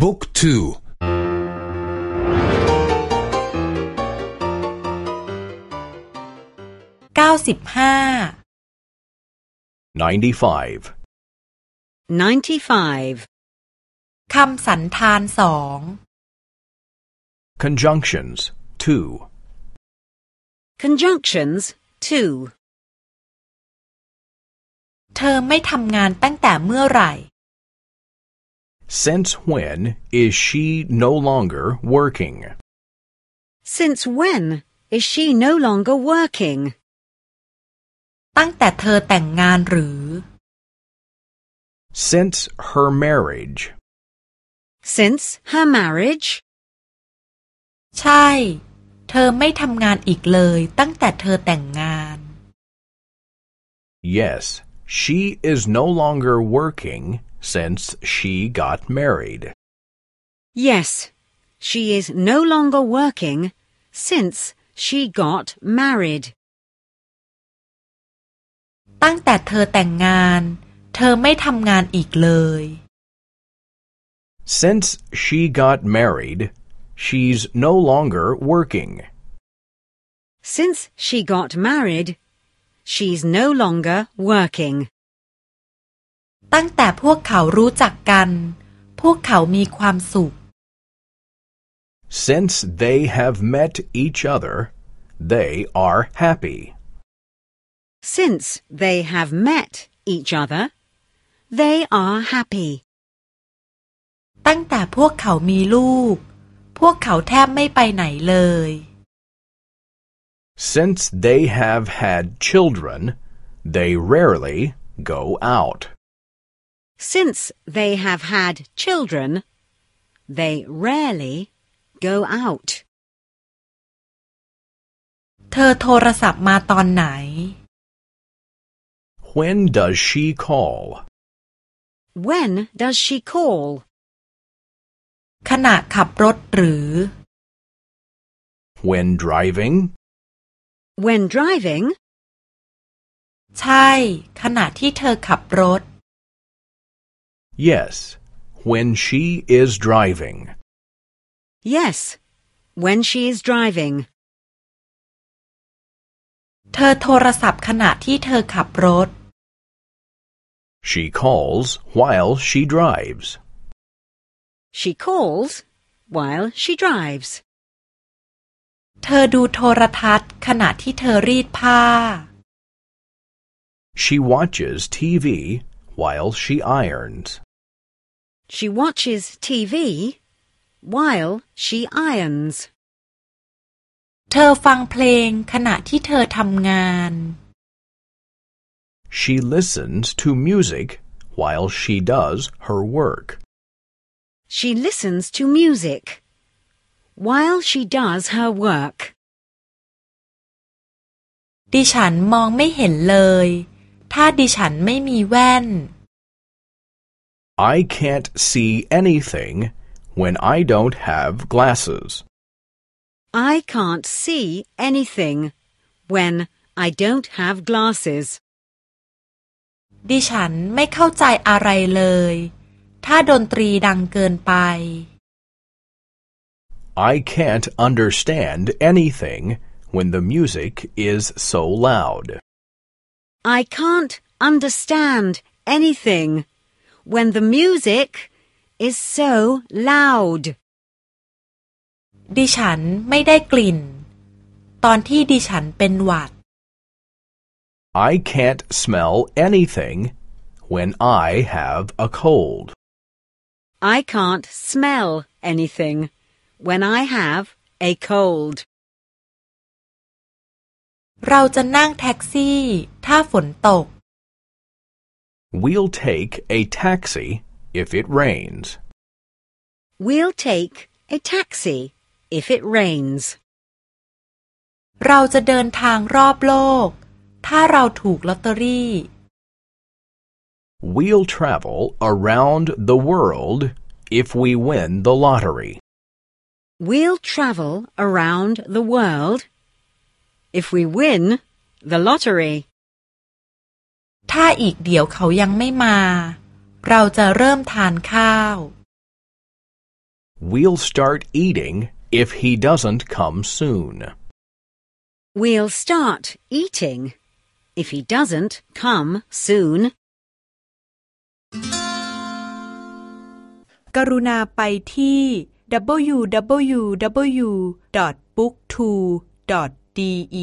บุ๊กทูเก้าสิบห้า ninety-five, 95. คำสันธานสอง conjunctions, two, Conjunctions 2. เธอไม่ทำงานตั้งแต่เมื่อไหร่ since when is she no longer working? Since when is she no longer working? ตั้งแต่เธอแต่งงานหรือ Since her marriage, Since her marriage? ใช่ เธอไม่ทำงานอีกเลยตั้งแต่เธอแต่งงาน yes, she is no longer working since she got married. Yes, she is no longer working since she got married. ตั้งแต่เธอแต่งงาน เธอไม่ทำงานอีกเลย Since she got married, she's no longer working. Since she got married, she's no longer working. ตั้งแต่พวกเขารู้จักกัน พวกเขามีความสุข Since they have met each other, they are happy. Since they have met each other, they are happy. ตั้งแต่พวกเขามีลูก พวกเขาแทบไม่ไปไหนเลย Since they have had children, they rarely go out. Since they have had children, they rarely go out. เธอโทรศัพท์มาตอนไหน When does she call? When does she call? ขณะขับรถหรือ When driving? When driving? ใช่ ขณะที่เธอขับรถ Yes, when she is driving. Yes, when she is driving. เธอโทรศัพท์ขณะที่เธอขับรถ She calls while she drives. She calls while she drives. เธอดูโทรทัศน์ขณะที่เธอรีดผ้า She watches TV while she irons. She watches TV while she irons. เธอฟังเพลงขณะที่เธอทำงาน She listens to music while she does her work. She listens to music while she does her work. ดิฉันมองไม่เห็นเลย ถ้าดิฉันไม่มีแว่น I can't see anything when I don't have glasses. I can't see anything when I don't have glasses. ดิฉันไม่เข้าใจอะไรเลย ถ้าดนตรีดังเกินไป I can't understand anything when the music is so loud. I can't understand anything when the music is so loud. ดิฉันไม่ได้กลิ่น ตอนที่ดิฉันเป็นหวัด I can't smell anything when I have a cold. I can't smell anything when I have a cold. เราจะนั่งแท็กซี่ ถ้าฝนตก We'll take a taxi if it rains. We'll take a taxi if it rains. เราจะเดินทางรอบโลก ถ้าเราถูกลอตเตอรี่ We'll travel around the world if we win the lottery. We'll travel around the world if we win the lottery. ถ้าอีกเดี๋ยวเขายังไม่มา เราจะเริ่มทานข้าว We'll start eating if he doesn't come soon. We'll start eating if he doesn't come soon. กรุณาไปที่ www.booktwo.de